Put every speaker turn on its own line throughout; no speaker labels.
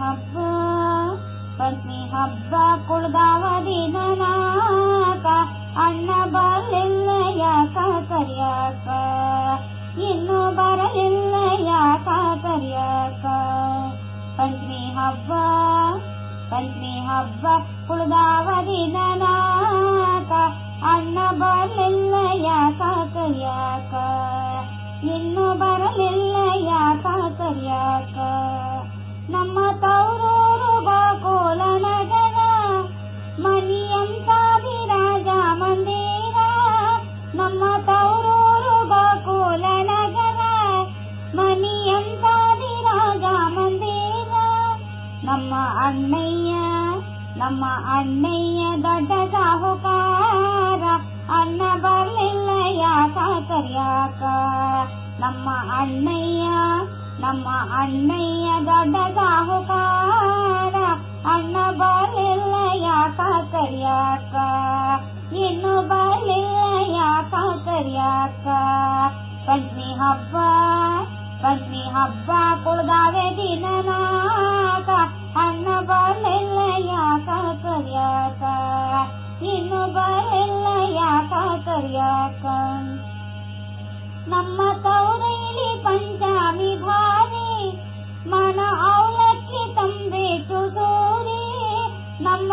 ಹಬ್ಬ, ಪತ್ನಿ ಹಬ್ಬ ಕುಳ್ದಾವ ದಿನನಾಕ. ಅಣ್ಣ ಬರಲಿಲ್ಲ ಯಾಕ ಕರಿಯಾಕ ಇನ್ನು ಬರಲಿಲ್ಲ ಯಾಕ ಕರಿಯಾಕ ಪಂಚಮಿ ಹಬ್ಬ ಪಂಚಮಿ ಹಬ್ಬ ಕುಳ್ದಾವ ದಿನನಾಕ. ಅಣ್ಣ ಬರಲಿಲ್ಲ ಯಾಕ ಕರಿಯಾಕ ಇನ್ನು ಬರಲಿಲ್ಲ ಯಾಕ ಕರಿಯಾಕ ನಮ್ಮ ಮನಿಯಂತಾದಿ ರಾಜ ಮಂದಿರ, ನಮ್ಮ ತೌರೂರು ಗೋಕುಲ ನಗರ ಮನಿಯಂತಾದಿ ರಾಜ ಮಂದಿರ, ನಮ್ಮ ಅಣ್ಣಯ್ಯ ನಮ್ಮ ಅಣ್ಣಯ್ಯ ದೊಡ್ಡ ಸಾಹುಕಾರ, ಅಣ್ಣ ಬರಲಿಲ್ಲ ಯಾಕ ಕರಿಯಾಕ ನಮ್ಮ ಅಣ್ಣಯ್ಯ ನಮ್ಮ ಅಣ್ಣಯ್ಯ ದೊಡ್ಡ ಸಾಹುಕಾರ. ಪಂಚಮಿ ಹಬ್ಬ ಪಂಚಮಿ ಹಬ್ಬ ಕುಳ್ದಾವೆ ದಿನನಾಕ ಅನ್ನ ಬರಲಿಲ್ಲ ಯಾಕ ಕರಿಯಾಕ ಇನ್ನು ಬರಲಿಲ್ಲ ಯಾಕ ಕರಿಯಾಕ ನಮ್ಮ ತೌರೈಲಿ ಪಂಚಾಮಿ ಭಾರಿ, ಮನ ಅವಲಕ್ಕಿ ತಂಬೇಟು ಸೂರಿ ನಮ್ಮ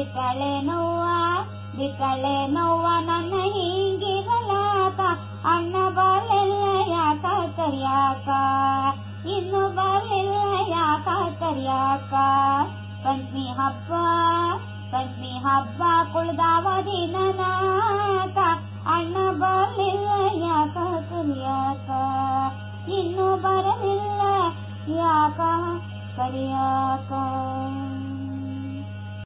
ಬಿಟ್ಟಳೆ ನೋವ, ಬಿಕಳೆ ನೋವ ನನ್ನ ಹಿಂಗಿರಲಾಕ ಅಣ್ಣ ಬಾಲೆಲ್ಲ ಯಾಕ ಕರಿಯಾಕ? ಇನ್ನು ಬಾಲೆಲ್ಲ ಯಾಕ ಕರಿಯಾಕ? ಪಂಚಮಿ ಹಬ್ಬ ಪಂಚಮಿ ಹಬ್ಬ ಕುಳ್ದಾವ ದಿನನಾಕ ಅಣ್ಣ ಬರಲಿಲ್ಲ ಯಾಕ ಕರಿಯಾಕ? ಇನ್ನು ಬರಲಿಲ್ಲ ಯಾಕ ಕರಿಯಾಕ?